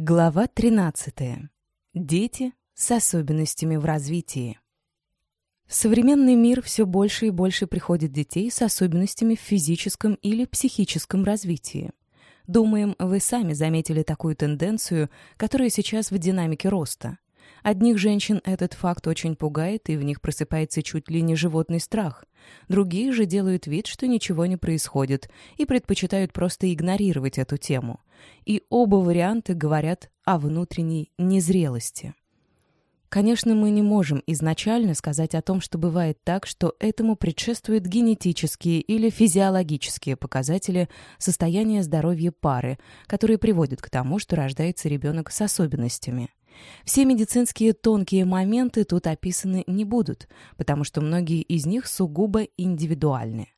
Глава 13. Дети с особенностями в развитии. В современный мир все больше и больше приходит детей с особенностями в физическом или психическом развитии. Думаем, вы сами заметили такую тенденцию, которая сейчас в динамике роста. Одних женщин этот факт очень пугает, и в них просыпается чуть ли не животный страх. Другие же делают вид, что ничего не происходит, и предпочитают просто игнорировать эту тему. И оба варианта говорят о внутренней незрелости. Конечно, мы не можем изначально сказать о том, что бывает так, что этому предшествуют генетические или физиологические показатели состояния здоровья пары, которые приводят к тому, что рождается ребенок с особенностями. Все медицинские тонкие моменты тут описаны не будут, потому что многие из них сугубо индивидуальны.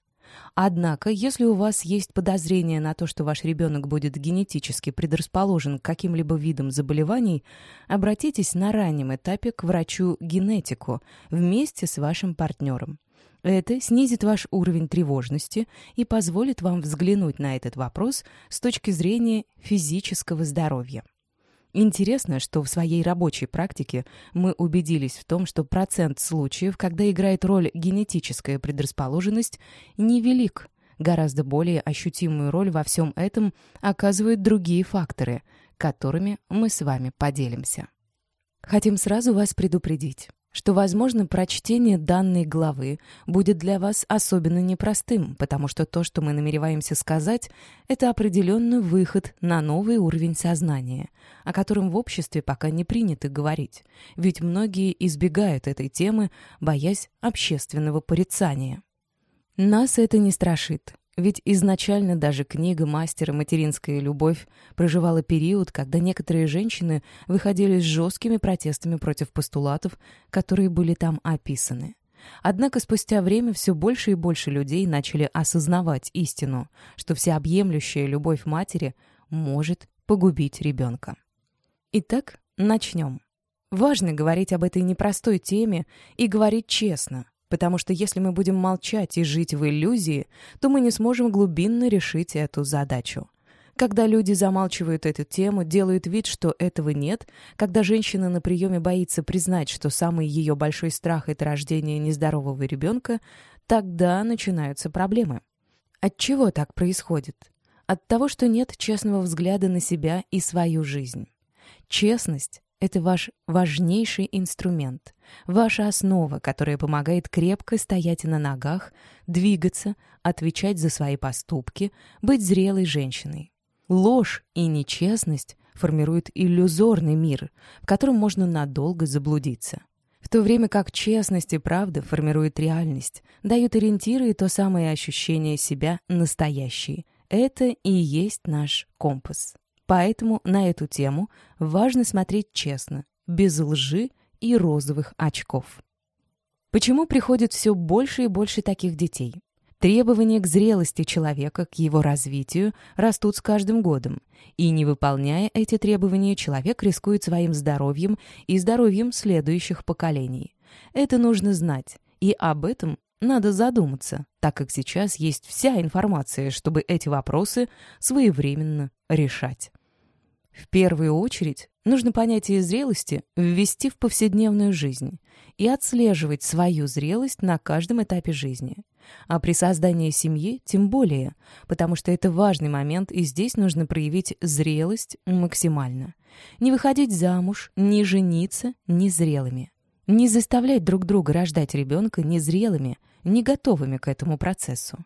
Однако, если у вас есть подозрение на то, что ваш ребенок будет генетически предрасположен к каким-либо видам заболеваний, обратитесь на раннем этапе к врачу-генетику вместе с вашим партнером. Это снизит ваш уровень тревожности и позволит вам взглянуть на этот вопрос с точки зрения физического здоровья. Интересно, что в своей рабочей практике мы убедились в том, что процент случаев, когда играет роль генетическая предрасположенность, невелик. Гораздо более ощутимую роль во всем этом оказывают другие факторы, которыми мы с вами поделимся. Хотим сразу вас предупредить что, возможно, прочтение данной главы будет для вас особенно непростым, потому что то, что мы намереваемся сказать, это определенный выход на новый уровень сознания, о котором в обществе пока не принято говорить, ведь многие избегают этой темы, боясь общественного порицания. Нас это не страшит. Ведь изначально даже книга мастера «Материнская любовь» проживала период, когда некоторые женщины выходили с жесткими протестами против постулатов, которые были там описаны. Однако спустя время все больше и больше людей начали осознавать истину, что всеобъемлющая любовь матери может погубить ребенка. Итак, начнем. Важно говорить об этой непростой теме и говорить честно, Потому что если мы будем молчать и жить в иллюзии, то мы не сможем глубинно решить эту задачу. Когда люди замалчивают эту тему, делают вид, что этого нет, когда женщина на приеме боится признать, что самый ее большой страх — это рождение нездорового ребенка, тогда начинаются проблемы. От чего так происходит? От того, что нет честного взгляда на себя и свою жизнь. Честность это ваш важнейший инструмент, ваша основа, которая помогает крепко стоять на ногах, двигаться, отвечать за свои поступки, быть зрелой женщиной. Ложь и нечестность формируют иллюзорный мир, в котором можно надолго заблудиться. В то время как честность и правда формируют реальность, дают ориентиры и то самое ощущение себя настоящей. Это и есть наш компас. Поэтому на эту тему важно смотреть честно, без лжи и розовых очков. Почему приходит все больше и больше таких детей? Требования к зрелости человека, к его развитию, растут с каждым годом. И не выполняя эти требования, человек рискует своим здоровьем и здоровьем следующих поколений. Это нужно знать, и об этом надо задуматься, так как сейчас есть вся информация, чтобы эти вопросы своевременно решать. В первую очередь нужно понятие зрелости ввести в повседневную жизнь и отслеживать свою зрелость на каждом этапе жизни. А при создании семьи тем более, потому что это важный момент, и здесь нужно проявить зрелость максимально. Не выходить замуж, не жениться незрелыми. Не заставлять друг друга рождать ребенка незрелыми, не готовыми к этому процессу.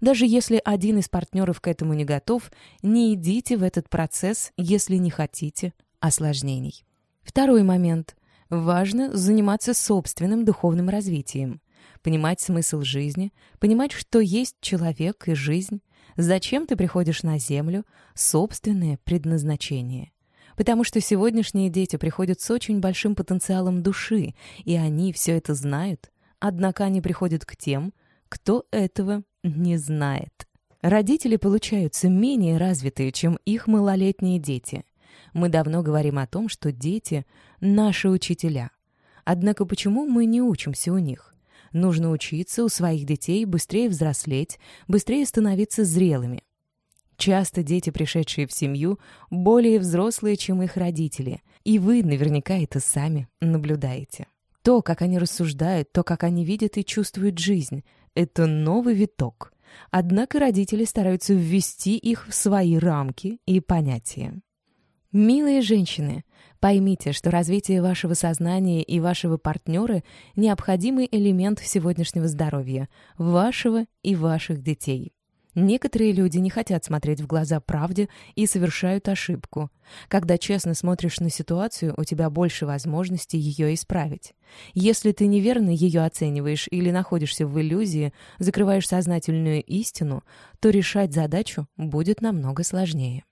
Даже если один из партнеров к этому не готов, не идите в этот процесс, если не хотите осложнений. Второй момент. Важно заниматься собственным духовным развитием. Понимать смысл жизни, понимать, что есть человек и жизнь, зачем ты приходишь на Землю, собственное предназначение. Потому что сегодняшние дети приходят с очень большим потенциалом души, и они все это знают, однако они приходят к тем, кто этого не знает. Родители получаются менее развитые, чем их малолетние дети. Мы давно говорим о том, что дети — наши учителя. Однако почему мы не учимся у них? Нужно учиться у своих детей быстрее взрослеть, быстрее становиться зрелыми. Часто дети, пришедшие в семью, более взрослые, чем их родители, и вы наверняка это сами наблюдаете. То, как они рассуждают, то, как они видят и чувствуют жизнь — это новый виток. Однако родители стараются ввести их в свои рамки и понятия. Милые женщины, поймите, что развитие вашего сознания и вашего партнера – необходимый элемент сегодняшнего здоровья, вашего и ваших детей. Некоторые люди не хотят смотреть в глаза правде и совершают ошибку. Когда честно смотришь на ситуацию, у тебя больше возможностей ее исправить. Если ты неверно ее оцениваешь или находишься в иллюзии, закрываешь сознательную истину, то решать задачу будет намного сложнее.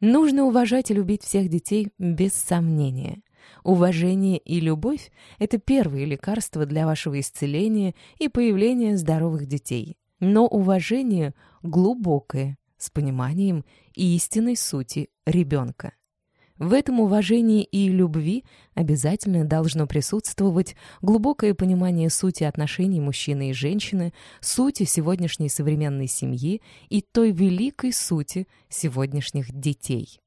Нужно уважать и любить всех детей без сомнения. Уважение и любовь – это первые лекарства для вашего исцеления и появления здоровых детей. Но уважение глубокое, с пониманием истинной сути ребенка. В этом уважении и любви обязательно должно присутствовать глубокое понимание сути отношений мужчины и женщины, сути сегодняшней современной семьи и той великой сути сегодняшних детей.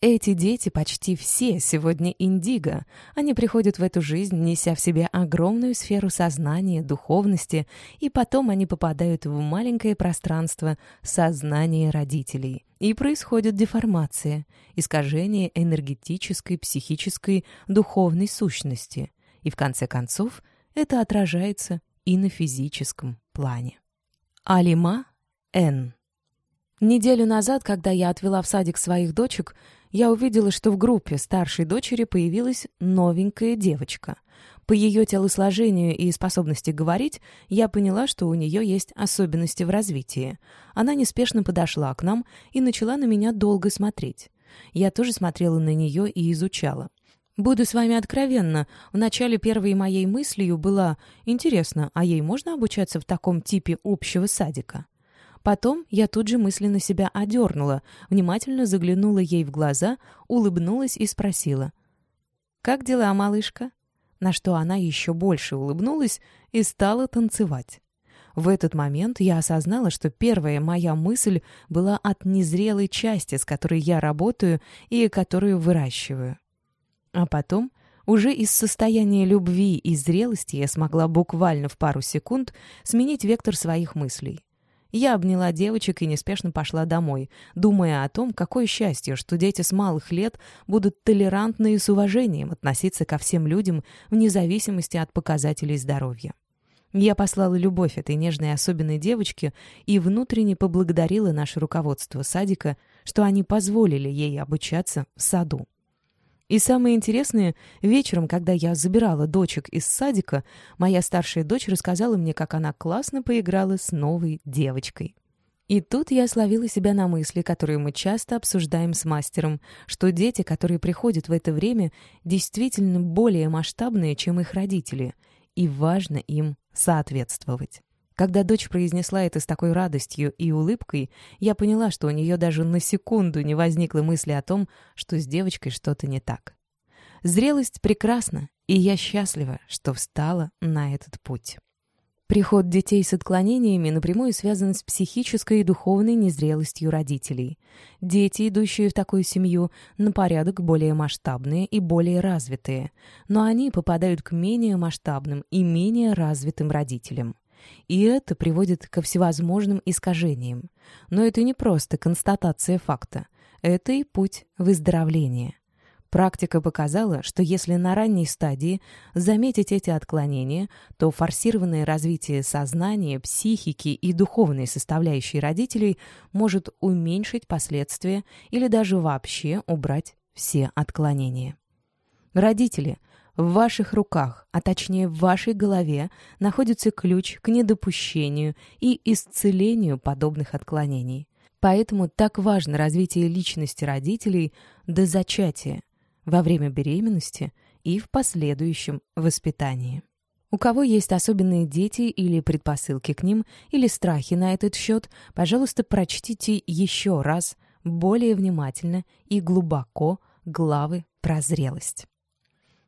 Эти дети почти все сегодня индиго. Они приходят в эту жизнь, неся в себе огромную сферу сознания, духовности, и потом они попадают в маленькое пространство сознания родителей. И происходит деформация, искажение энергетической, психической, духовной сущности. И в конце концов это отражается и на физическом плане. Алима Н. Неделю назад, когда я отвела в садик своих дочек, я увидела, что в группе старшей дочери появилась новенькая девочка. По ее телосложению и способности говорить, я поняла, что у нее есть особенности в развитии. Она неспешно подошла к нам и начала на меня долго смотреть. Я тоже смотрела на нее и изучала. Буду с вами откровенна, в начале первой моей мыслью была «Интересно, а ей можно обучаться в таком типе общего садика?» Потом я тут же мысленно себя одернула, внимательно заглянула ей в глаза, улыбнулась и спросила. «Как дела, малышка?» На что она еще больше улыбнулась и стала танцевать. В этот момент я осознала, что первая моя мысль была от незрелой части, с которой я работаю и которую выращиваю. А потом уже из состояния любви и зрелости я смогла буквально в пару секунд сменить вектор своих мыслей. Я обняла девочек и неспешно пошла домой, думая о том, какое счастье, что дети с малых лет будут толерантны и с уважением относиться ко всем людям вне зависимости от показателей здоровья. Я послала любовь этой нежной особенной девочке и внутренне поблагодарила наше руководство садика, что они позволили ей обучаться в саду. И самое интересное, вечером, когда я забирала дочек из садика, моя старшая дочь рассказала мне, как она классно поиграла с новой девочкой. И тут я словила себя на мысли, которые мы часто обсуждаем с мастером, что дети, которые приходят в это время, действительно более масштабные, чем их родители, и важно им соответствовать. Когда дочь произнесла это с такой радостью и улыбкой, я поняла, что у нее даже на секунду не возникло мысли о том, что с девочкой что-то не так. Зрелость прекрасна, и я счастлива, что встала на этот путь. Приход детей с отклонениями напрямую связан с психической и духовной незрелостью родителей. Дети, идущие в такую семью, на порядок более масштабные и более развитые, но они попадают к менее масштабным и менее развитым родителям. И это приводит ко всевозможным искажениям. Но это не просто констатация факта. Это и путь выздоровления. Практика показала, что если на ранней стадии заметить эти отклонения, то форсированное развитие сознания, психики и духовной составляющей родителей может уменьшить последствия или даже вообще убрать все отклонения. Родители, в ваших руках, а точнее в вашей голове, находится ключ к недопущению и исцелению подобных отклонений. Поэтому так важно развитие личности родителей до зачатия, во время беременности и в последующем воспитании. У кого есть особенные дети или предпосылки к ним, или страхи на этот счет, пожалуйста, прочтите еще раз, более внимательно и глубоко главы про зрелость.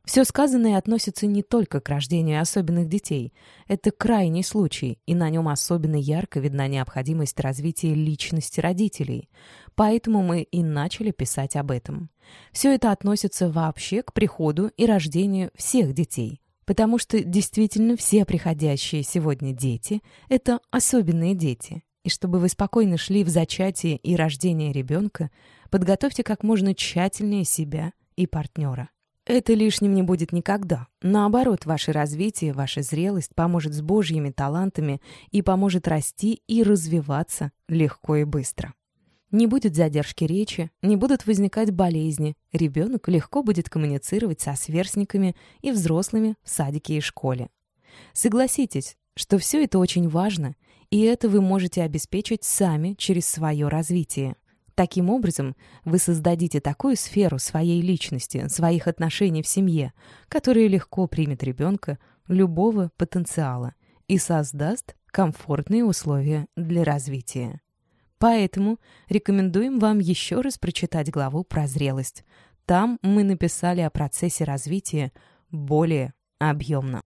Все сказанное относится не только к рождению особенных детей. Это крайний случай, и на нем особенно ярко видна необходимость развития личности родителей. Поэтому мы и начали писать об этом. Все это относится вообще к приходу и рождению всех детей. Потому что действительно все приходящие сегодня дети — это особенные дети. И чтобы вы спокойно шли в зачатие и рождение ребенка, подготовьте как можно тщательнее себя и партнера. Это лишним не будет никогда. Наоборот, ваше развитие, ваша зрелость поможет с божьими талантами и поможет расти и развиваться легко и быстро. Не будет задержки речи, не будут возникать болезни. Ребенок легко будет коммуницировать со сверстниками и взрослыми в садике и школе. Согласитесь, что все это очень важно, и это вы можете обеспечить сами через свое развитие. Таким образом, вы создадите такую сферу своей личности, своих отношений в семье, которая легко примет ребенка любого потенциала и создаст комфортные условия для развития. Поэтому рекомендуем вам еще раз прочитать главу про зрелость. Там мы написали о процессе развития более объемно.